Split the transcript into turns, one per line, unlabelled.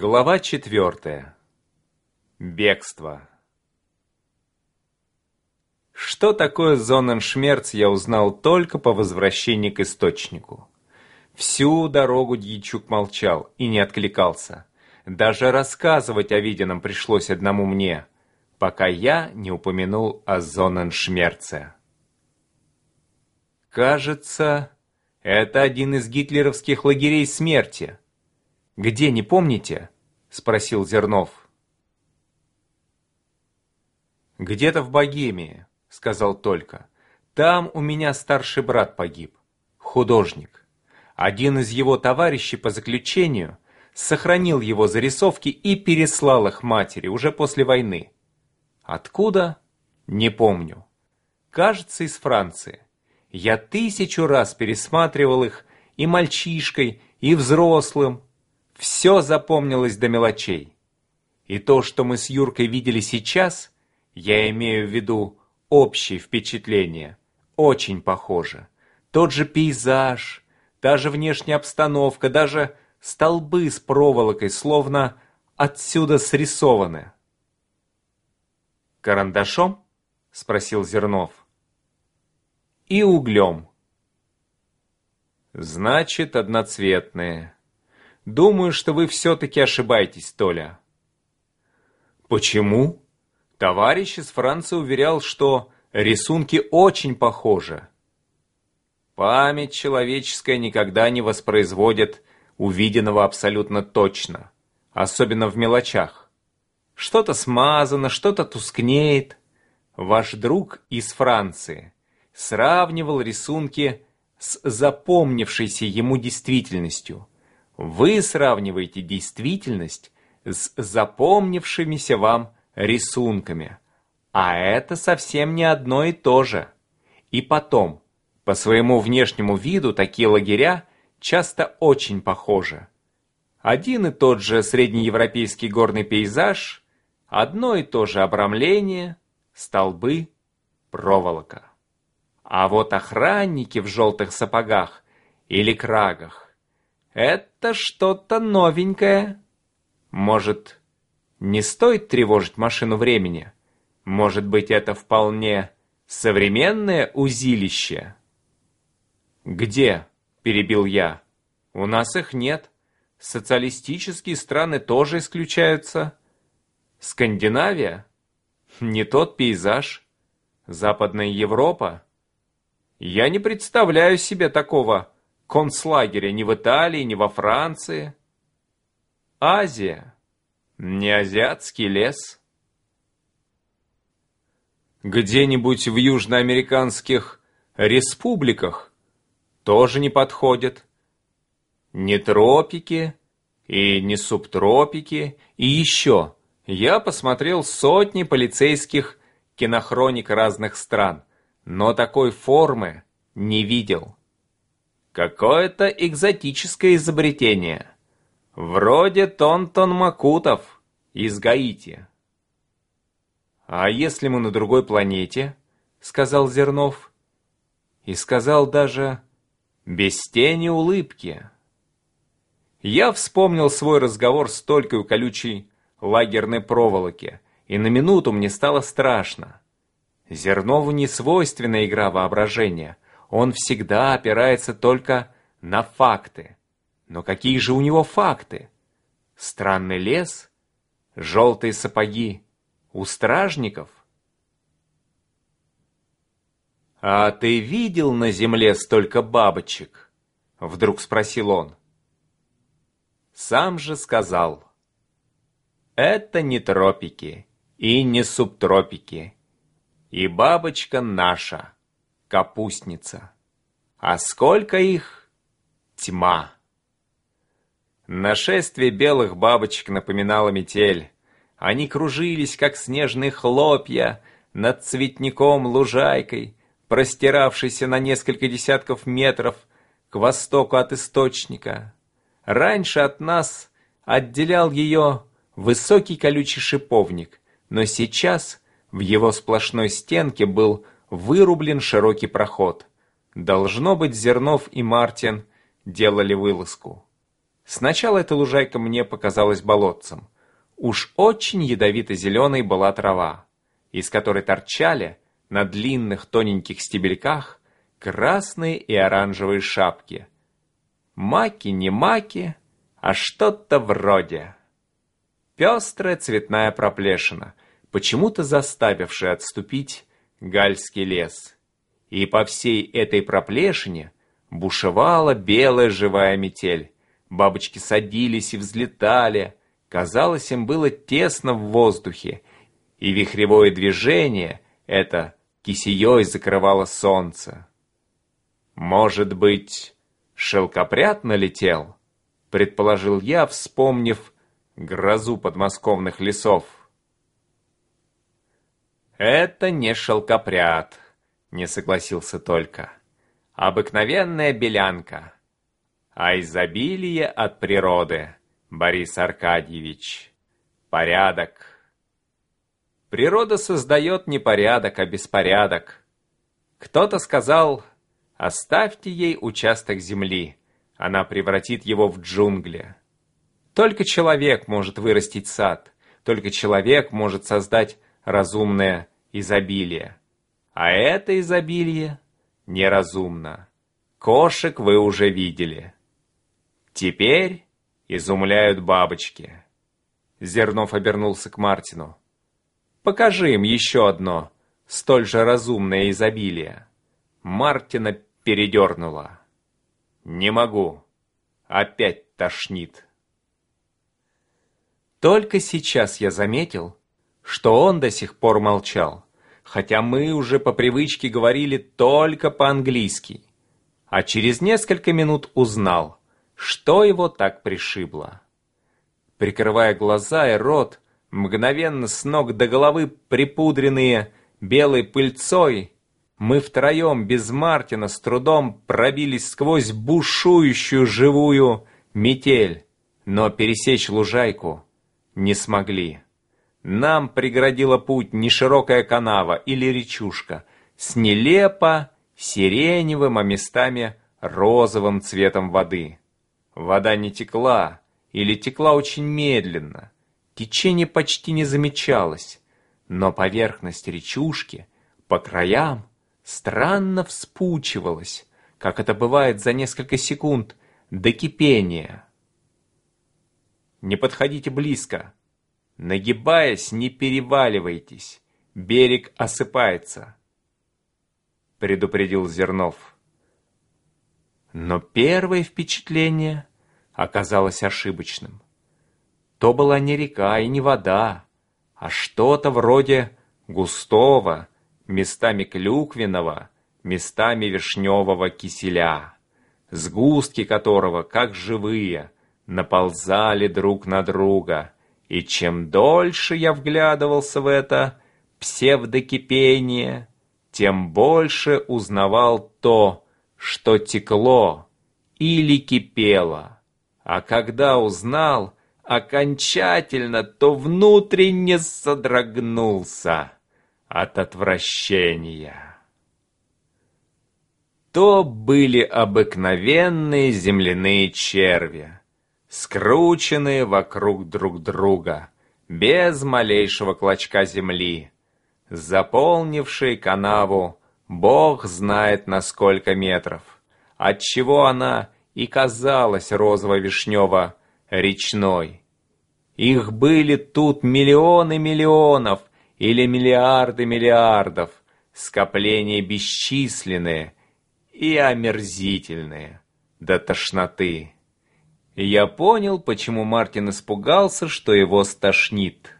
Глава четвертая. Бегство. Что такое Зоненшмерц, я узнал только по возвращении к источнику. Всю дорогу Дьячук молчал и не откликался. Даже рассказывать о виденном пришлось одному мне, пока я не упомянул о Зоненшмерце. Кажется, это один из гитлеровских лагерей смерти. Где, не помните? Спросил Зернов. Где-то в Богемии, сказал Только. Там у меня старший брат погиб, художник. Один из его товарищей по заключению сохранил его зарисовки и переслал их матери уже после войны. Откуда? Не помню. Кажется, из Франции. Я тысячу раз пересматривал их и мальчишкой, и взрослым. Все запомнилось до мелочей. И то, что мы с Юркой видели сейчас, я имею в виду общее впечатление, очень похоже. Тот же пейзаж, та же внешняя обстановка, даже столбы с проволокой словно отсюда срисованы. «Карандашом?» — спросил Зернов и углем. Значит, одноцветные. Думаю, что вы все-таки ошибаетесь, Толя. Почему? Товарищ из Франции уверял, что рисунки очень похожи. Память человеческая никогда не воспроизводит увиденного абсолютно точно, особенно в мелочах. Что-то смазано, что-то тускнеет. Ваш друг из Франции сравнивал рисунки с запомнившейся ему действительностью. Вы сравниваете действительность с запомнившимися вам рисунками. А это совсем не одно и то же. И потом, по своему внешнему виду такие лагеря часто очень похожи. Один и тот же среднеевропейский горный пейзаж, одно и то же обрамление, столбы, проволока. А вот охранники в желтых сапогах или крагах — это что-то новенькое. Может, не стоит тревожить машину времени? Может быть, это вполне современное узилище? «Где?» – перебил я. «У нас их нет. Социалистические страны тоже исключаются. Скандинавия? Не тот пейзаж. Западная Европа? Я не представляю себе такого концлагеря ни в Италии, ни во Франции. Азия. Не азиатский лес. Где-нибудь в южноамериканских республиках тоже не подходит. Не тропики и не субтропики. И еще, я посмотрел сотни полицейских кинохроник разных стран но такой формы не видел. Какое-то экзотическое изобретение. Вроде Тонтон Макутов из Гаити. «А если мы на другой планете?» — сказал Зернов. И сказал даже без тени улыбки. Я вспомнил свой разговор с Толькой у колючей лагерной проволоки, и на минуту мне стало страшно. Зернову не свойственна игра воображения. Он всегда опирается только на факты. Но какие же у него факты? Странный лес? Желтые сапоги? У стражников? «А ты видел на земле столько бабочек?» Вдруг спросил он. Сам же сказал. «Это не тропики и не субтропики и бабочка наша, капустница. А сколько их? Тьма. Нашествие белых бабочек напоминало метель. Они кружились, как снежные хлопья, над цветником-лужайкой, простиравшейся на несколько десятков метров к востоку от источника. Раньше от нас отделял ее высокий колючий шиповник, но сейчас в его сплошной стенке был вырублен широкий проход. Должно быть, Зернов и Мартин делали вылазку. Сначала эта лужайка мне показалась болотцем. Уж очень ядовито-зеленой была трава, из которой торчали на длинных тоненьких стебельках красные и оранжевые шапки. Маки не маки, а что-то вроде. Пестрая цветная проплешина, почему-то заставившая отступить гальский лес. И по всей этой проплешине бушевала белая живая метель. Бабочки садились и взлетали. Казалось, им было тесно в воздухе, и вихревое движение это кисеей закрывало солнце. Может быть, шелкопряд налетел? Предположил я, вспомнив грозу подмосковных лесов. Это не шелкопряд, не согласился только. Обыкновенная белянка. А изобилие от природы, Борис Аркадьевич. Порядок. Природа создает не порядок, а беспорядок. Кто-то сказал, оставьте ей участок земли, она превратит его в джунгли. Только человек может вырастить сад, только человек может создать разумное изобилие. А это изобилие неразумно. Кошек вы уже видели. Теперь изумляют бабочки. Зернов обернулся к Мартину. Покажи им еще одно, столь же разумное изобилие. Мартина передернула. Не могу. Опять тошнит. Только сейчас я заметил, что он до сих пор молчал хотя мы уже по привычке говорили только по-английски. А через несколько минут узнал, что его так пришибло. Прикрывая глаза и рот, мгновенно с ног до головы припудренные белой пыльцой, мы втроем без Мартина с трудом пробились сквозь бушующую живую метель, но пересечь лужайку не смогли. Нам преградила путь не широкая канава или речушка с нелепо сиреневым, а местами розовым цветом воды. Вода не текла или текла очень медленно. Течение почти не замечалось, но поверхность речушки по краям странно вспучивалась, как это бывает за несколько секунд до кипения. «Не подходите близко», Нагибаясь, не переваливайтесь, берег осыпается, предупредил Зернов. Но первое впечатление оказалось ошибочным. То была не река и не вода, а что-то вроде густого, местами клюквенного, местами вишневого киселя, сгустки которого, как живые, наползали друг на друга, и чем дольше я вглядывался в это псевдокипение, тем больше узнавал то, что текло или кипело. А когда узнал окончательно, то внутренне содрогнулся от отвращения. То были обыкновенные земляные черви скрученные вокруг друг друга, без малейшего клочка земли, заполнившие канаву бог знает на сколько метров, отчего она и казалась розово-вишнево речной. Их были тут миллионы миллионов или миллиарды миллиардов, скопления бесчисленные и омерзительные до тошноты. Я понял, почему Мартин испугался, что его стошнит.